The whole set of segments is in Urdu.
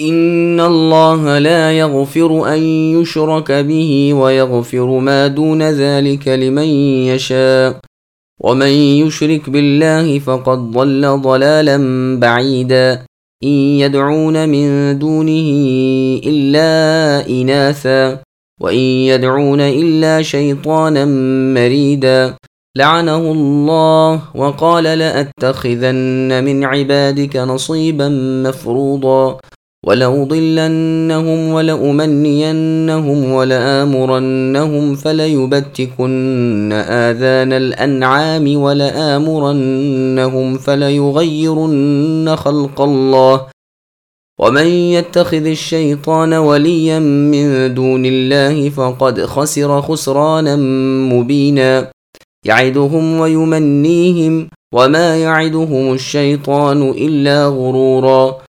ان الله لا يغفر ان يشرك به ويغفر ما دون ذلك لمن يشاء ومن يشرك بالله فقد ضل ضلالا بعيدا ان يدعون من دونه الا اناثا وان يدعون الا شيطانا مريدا لعنه الله وقال لاتخذن من عبادك نصيبا مفروضا ولأضلنهم ولأمنينهم ولآمرنهم فليبتكن آذان الأنعام ولآمرنهم فليغيرن خلق الله ومن يتخذ الشيطان وليا من دون الله فقد خسر خسرانا مبينا يعدهم ويمنيهم وما يعدهم الشيطان إلا غرورا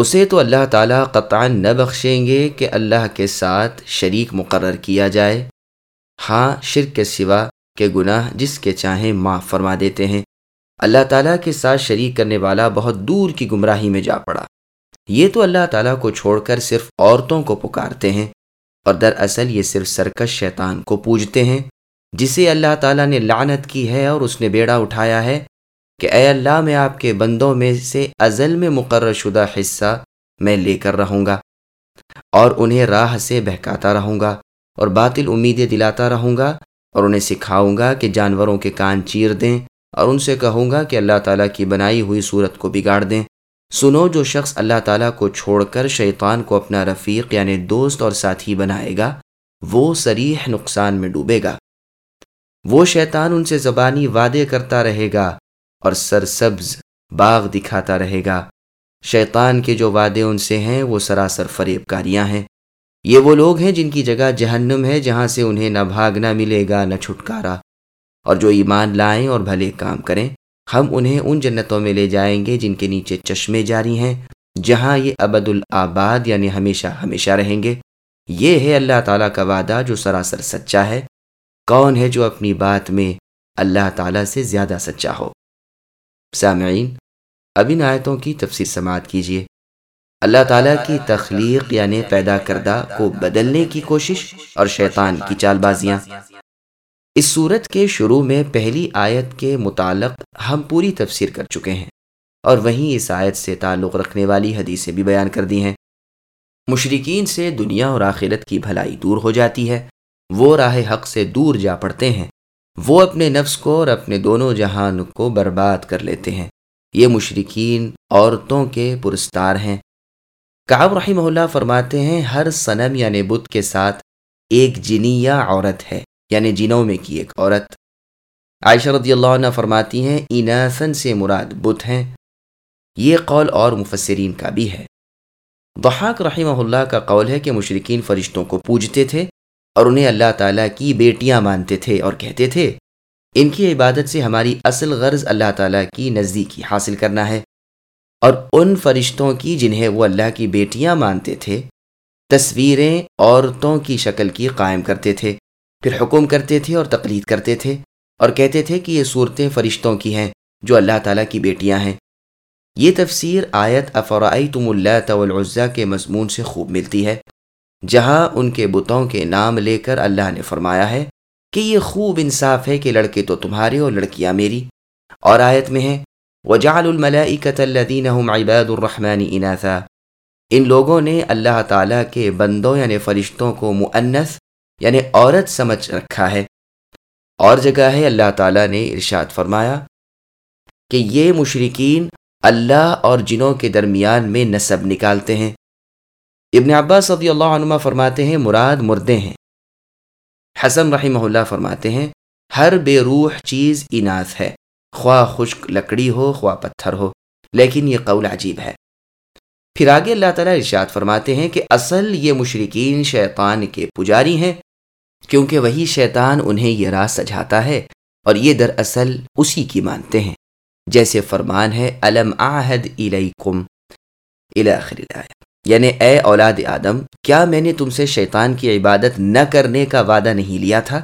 اسے تو اللہ تعالیٰ قطع نہ بخشیں گے کہ اللہ کے ساتھ شریک مقرر کیا جائے۔ ہاں شرک کے سوا کہ گناہ جس کے چاہیں معاف فرما دیتے ہیں۔ اللہ تعالیٰ کے ساتھ شریک کرنے والا بہت دور کی گمراہی میں جا پڑا۔ یہ تو اللہ تعالیٰ کو چھوڑ کر صرف عورتوں کو پکارتے ہیں اور دراصل یہ صرف سرکش شیطان کو پوجتے ہیں۔ جسے اللہ تعالیٰ نے لعنت کی ہے اور اس نے بیڑا اٹھایا ہے کہ اے اللہ میں آپ کے بندوں میں سے ازل میں مقرر شدہ حصہ میں لے کر رہوں گا اور انہیں راہ سے بہکاتا رہوں گا اور باطل امیدیں دلاتا رہوں گا اور انہیں سکھاؤں گا کہ جانوروں کے کان چیر دیں اور ان سے کہوں گا کہ اللہ تعالیٰ کی بنائی ہوئی صورت کو بگاڑ دیں۔ سنو جو شخص اللہ تعالیٰ کو چھوڑ کر شیطان کو اپنا رفیق یعنی دوست اور ساتھی بنائے گا، وہ سریح نقصان میں ڈوبے گا۔ وہ شیطان ان سے زبانی وعدے کرتا رہے گا اور سرسبز باغ دکھاتا رہے گا۔ شیطان کے جو وعدے ان سے ہیں، وہ سراسر فریب کاریاں ہیں۔ یہ وہ لوگ ہیں جن کی جگہ جہنم ہے، جہاں سے انہیں نہ بھاگنا ملے گا، نہ چھٹکارا۔ اور جو ایمان لائیں اور بھلے کام کریں، ہم انہیں ان جنتوں میں لے جائیں گے جن کے نیچے چشمے جاری ہیں، جہاں یہ ابد الآباد یعنی ہمیشہ ہمیشہ رہیں گے۔ یہ ہے اللہ تعالیٰ کا وعدہ جو سراسر سچا ہے۔ کون ہے جو اپنی بات میں اللہ تعالیٰ سے زیادہ سچا ہو؟ سامعین اب ان آیتوں کی تفسیر سماعت کیجیے۔ اللہ تعالیٰ کی تخلیق یعنی پیدا کردہ کو بدلنے کی کوشش اور شیطان کی چال بازیاں اس صورت کے شروع میں پہلی آیت کے متعلق ہم پوری تفسیر کر چکے ہیں اور وہیں اس آیت سے تعلق رکھنے والی حدیثیں بھی بیان کر دی ہیں۔ مشرقین سے دنیا اور آخرت کی بھلائی دور ہو جاتی ہے، وہ راہ حق سے دور جا پڑتے ہیں۔ وہ اپنے نفس کو اور اپنے دونوں جہان کو برباد کر لیتے ہیں۔ یہ مشرقین عورتوں کے پرستار ہیں۔ کعب رحمہ اللہ فرماتے ہیں، ہر صنم یعنی بت کے ساتھ ایک جنی یا عورت ہے یعنی جنوں میں کی ایک عورت۔ عائشہ رضی اللہ عنہ فرماتی ہیں اناسن سے مراد بت ہیں۔ یہ قول اور مفسرین کا بھی ہے۔ ضحاک رحمہ اللہ کا قول ہے کہ مشرقین فرشتوں کو پوجتے تھے۔ اور انہیں اللہ تعالیٰ کی بیٹیاں مانتے تھے اور کہتے تھے، ان کی عبادت سے ہماری اصل غرض اللہ تعالیٰ کی نزدیکی حاصل کرنا ہے۔ اور ان فرشتوں کی جنہیں وہ اللہ کی بیٹیاں مانتے تھے، تصویریں عورتوں کی شکل کی قائم کرتے تھے، پھر حکم کرتے تھے اور تقلید کرتے تھے اور کہتے تھے کہ یہ صورتیں فرشتوں کی ہیں جو اللہ تعالیٰ کی بیٹیاں ہیں۔ یہ تفسیر آیت افرائی تم اللہ طلزہ کے مضمون سے خوب ملتی ہے۔ جہاں ان کے بتوں کے نام لے کر اللہ نے فرمایا ہے کہ یہ خوب انصاف ہے کہ لڑکے تو تمہارے اور لڑکیاں میری۔ اور آیت میں ہے، وجعل الملائکت الذین هم عباد الرحمن اناثا ان لوگوں نے اللہ تعالیٰ کے بندوں یعنی فرشتوں کو مؤنث یعنی عورت سمجھ رکھا ہے۔ اور جگہ ہے اللہ تعالیٰ نے ارشاد فرمایا کہ یہ مشرقین اللہ اور جنوں کے درمیان میں نصب نکالتے ہیں۔ ابن عباس رضی اللہ عنہ فرماتے ہیں، مراد مردے ہیں۔ حسن رحمہ اللہ فرماتے ہیں، ہر بے روح چیز اناث ہے، خواہ خشک لکڑی ہو، خواہ پتھر ہو، لیکن یہ قول عجیب ہے۔ پھر آگے اللہ تعالیٰ ارشاد فرماتے ہیں کہ اصل یہ مشرقین شیطان کے پجاری ہیں، کیونکہ وہی شیطان انہیں یہ راز سجھاتا ہے اور یہ دراصل اسی کی مانتے ہیں۔ جیسے فرمان ہے علم آہد الیکم الاخر یعنی اے اولاد آدم، کیا میں نے تم سے شیطان کی عبادت نہ کرنے کا وعدہ نہیں لیا تھا؟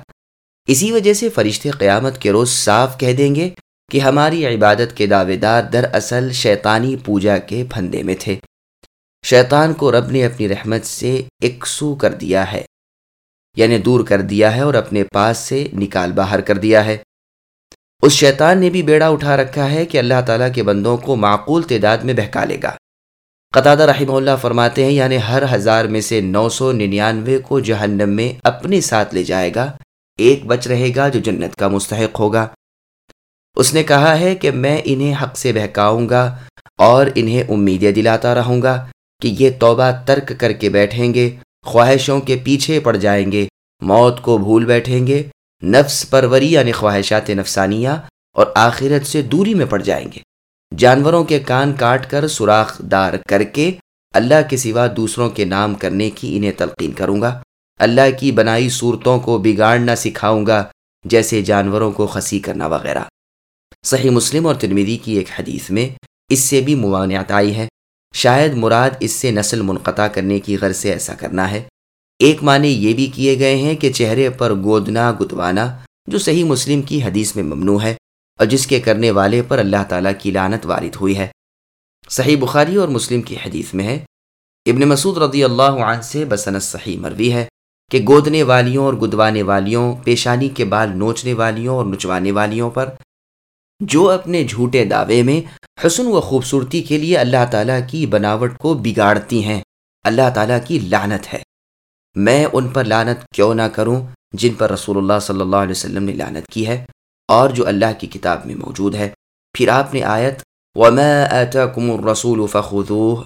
اسی وجہ سے فرشتے قیامت کے روز صاف کہہ دیں گے کہ ہماری عبادت کے دعوے دار دراصل شیطانی پوجا کے پھندے میں تھے۔ شیطان کو رب نے اپنی رحمت سے اکسو کر دیا ہے یعنی دور کر دیا ہے اور اپنے پاس سے نکال باہر کر دیا ہے۔ اس شیطان نے بھی بیڑا اٹھا رکھا ہے کہ اللہ تعالیٰ کے بندوں کو معقول تعداد میں بہکا لے گا۔ قطع رحمہ اللہ فرماتے ہیں یعنی ہر ہزار میں سے نو سو ننانوے کو جہنم میں اپنے ساتھ لے جائے گا۔ ایک بچ رہے گا جو جنت کا مستحق ہوگا۔ اس نے کہا ہے کہ میں انہیں حق سے بہکاؤں گا اور انہیں امیدیں دلاتا رہوں گا کہ یہ توبہ ترک کر کے بیٹھیں گے، خواہشوں کے پیچھے پڑ جائیں گے، موت کو بھول بیٹھیں گے، نفس پروری یعنی خواہشات نفسانیہ اور آخرت سے دوری میں پڑ جائیں گے۔ جانوروں کے کان کاٹ کر سوراخ دار کر کے اللہ کے سوا دوسروں کے نام کرنے کی انہیں تلقین کروں گا۔ اللہ کی بنائی صورتوں کو بگاڑنا سکھاؤں گا، جیسے جانوروں کو خسی کرنا وغیرہ۔ صحیح مسلم اور ترمیدی کی ایک حدیث میں اس سے بھی ممانعت آئی ہے۔ شاید مراد اس سے نسل منقطع کرنے کی غرض سے ایسا کرنا ہے۔ ایک معنی یہ بھی کیے گئے ہیں کہ چہرے پر گودنا گدوانا جو صحیح مسلم کی حدیث میں ممنوع ہے۔ اور جس کے کرنے والے پر اللہ تعالیٰ کی لانت وارد ہوئی ہے۔ صحیح بخاری اور مسلم کی حدیث میں ہے، ابن مسعود رضی اللہ عنہ سے بسنت صحیح مروی ہے کہ گودنے والیوں اور گدوانے والیوں، پیشانی کے بال نوچنے والیوں اور نچوانے والیوں پر جو اپنے جھوٹے دعوے میں حسن و خوبصورتی کے لیے اللہ تعالیٰ کی بناوٹ کو بگاڑتی ہیں، اللہ تعالیٰ کی لانت ہے۔ میں ان پر لانت کیوں نہ کروں جن پر رسول اللہ صلی اللہ علیہ وسلم نے لانت کی ہے؟ اور جو اللہ کی کتاب میں موجود ہے۔ پھر آپ نے آیت الرسول فخذوه۔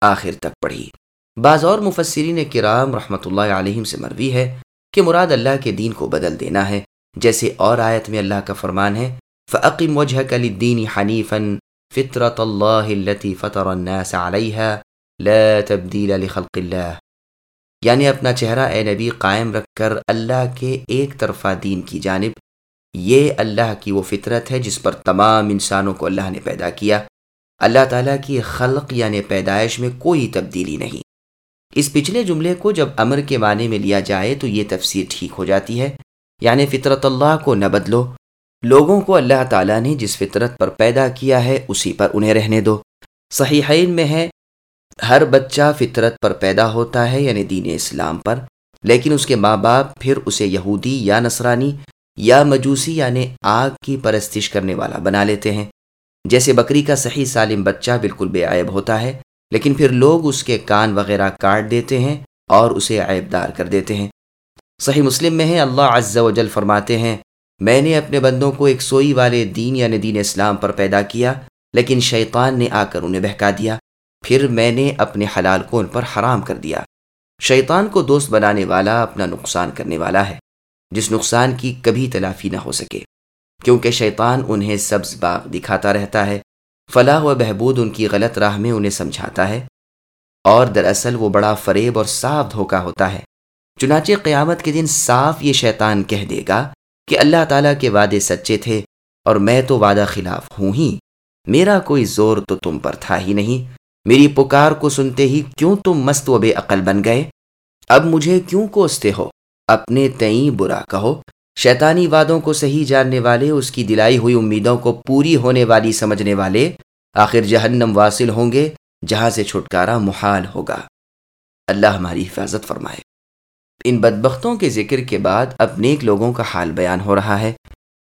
آخر تک پڑھی۔ بعض اور مفسرین کرام رحمۃ اللہ علیہم سے مروی ہے کہ مراد اللہ کے دین کو بدل دینا ہے۔ جیسے اور آیت میں اللہ کا فرمان ہے فعقیم وجہ کلی دینی حنیفن فطرت اللہ فطر الناس علیہ لا تبدیل لخلق اللہ یعنی اپنا چہرہ اے نبی قائم رکھ کر اللہ کے ایک طرفہ دین کی جانب یہ اللہ کی وہ فطرت ہے جس پر تمام انسانوں کو اللہ نے پیدا کیا۔ اللہ تعالیٰ کی خلق یعنی پیدائش میں کوئی تبدیلی نہیں۔ اس پچھلے جملے کو جب امر کے معنی میں لیا جائے تو یہ تفسیر ٹھیک ہو جاتی ہے۔ یعنی فطرت اللہ کو نہ بدلو۔ لوگوں کو اللہ تعالیٰ نے جس فطرت پر پیدا کیا ہے اسی پر انہیں رہنے دو۔ صحیحین میں ہے، ہر بچہ فطرت پر پیدا ہوتا ہے یعنی دین اسلام پر، لیکن اس کے ماں باپ پھر اسے یہودی یا نصرانی یا مجوسی یعنی آگ کی پرستش کرنے والا بنا لیتے ہیں۔ جیسے بکری کا صحیح سالم بچہ بالکل بے عیب ہوتا ہے، لیکن پھر لوگ اس کے کان وغیرہ کاٹ دیتے ہیں اور اسے عیب دار کر دیتے ہیں۔ صحیح مسلم میں ہے، اللہ عز و جل فرماتے ہیں، میں نے اپنے بندوں کو ایک سوئی والے دین یعنی دین اسلام پر پیدا کیا، لیکن شیطان نے آ کر انہیں بہکا دیا۔ پھر میں نے اپنے حلال کو ان پر حرام کر دیا۔ شیطان کو دوست بنانے والا اپنا نقصان کرنے والا ہے۔ جس نقصان کی کبھی تلافی نہ ہو سکے۔ کیونکہ شیطان انہیں سبز باغ دکھاتا رہتا ہے، فلاح و بہبود ان کی غلط راہ میں انہیں سمجھاتا ہے۔ اور دراصل وہ بڑا فریب اور صاف دھوکا ہوتا ہے۔ چنانچہ قیامت کے دن صاف یہ شیطان کہہ دے گا کہ اللہ تعالیٰ کے وعدے سچے تھے اور میں تو وعدہ خلاف ہوں ہی۔ میرا کوئی زور تو تم پر تھا ہی نہیں۔ میری پکار کو سنتے ہی کیوں تم مست و بے عقل بن گئے؟ اب مجھے کیوں کوستے ہو؟ اپنے تئیں برا کہو۔ شیطانی وعدوں کو صحیح جاننے والے، اس کی دلائی ہوئی امیدوں کو پوری ہونے والی سمجھنے والے، آخر جہنم واصل ہوں گے، جہاں سے چھٹکارا محال ہوگا۔ اللہ ہماری حفاظت فرمائے۔ ان بدبختوں کے ذکر کے بعد اب نیک لوگوں کا حال بیان ہو رہا ہے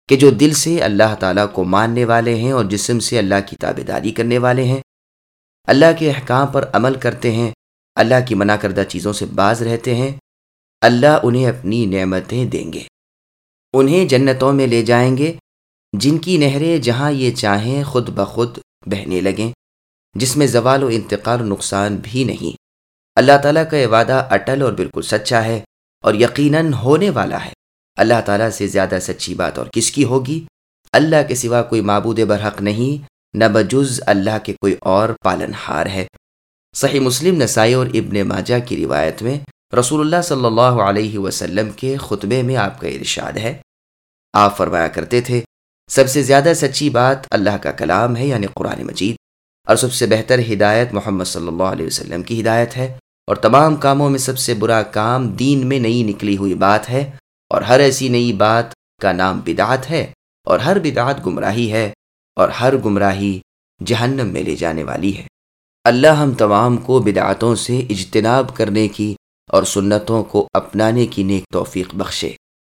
کہ جو دل سے اللہ تعالیٰ کو ماننے والے ہیں اور جسم سے اللہ کی تابے داری کرنے والے ہیں، اللہ کے احکام پر عمل کرتے ہیں، اللہ کی منع کردہ چیزوں سے باز رہتے ہیں اللہ انہیں اپنی نعمتیں دیں گے۔ انہیں جنتوں میں لے جائیں گے، جن کی نہریں جہاں یہ چاہیں خود بخود بہنے لگیں، جس میں زوال و انتقال و نقصان بھی نہیں۔ اللہ تعالیٰ کا یہ وعدہ اٹل اور بالکل سچا ہے اور یقیناً ہونے والا ہے۔ اللہ تعالیٰ سے زیادہ سچی بات اور کس کی ہوگی؟ اللہ کے سوا کوئی معبود برحق نہیں، نہ بجز اللہ کے کوئی اور پالن ہار ہے۔ صحیح مسلم، نسائی اور ابن ماجہ کی روایت میں رسول اللہ صلی اللہ علیہ وسلم کے خطبے میں آپ کا ارشاد ہے۔ آپ فرمایا کرتے تھے، سب سے زیادہ سچی بات اللہ کا کلام ہے یعنی قرآن مجید، اور سب سے بہتر ہدایت محمد صلی اللہ علیہ وسلم کی ہدایت ہے۔ اور تمام کاموں میں سب سے برا کام دین میں نئی نکلی ہوئی بات ہے، اور ہر ایسی نئی بات کا نام بدعت ہے، اور ہر بدعت گمراہی ہے، اور ہر گمراہی جہنم میں لے جانے والی ہے۔ اللہ ہم تمام کو بدعتوں سے اجتناب کرنے کی اور سنتوں کو اپنانے کی نیک توفیق بخشے۔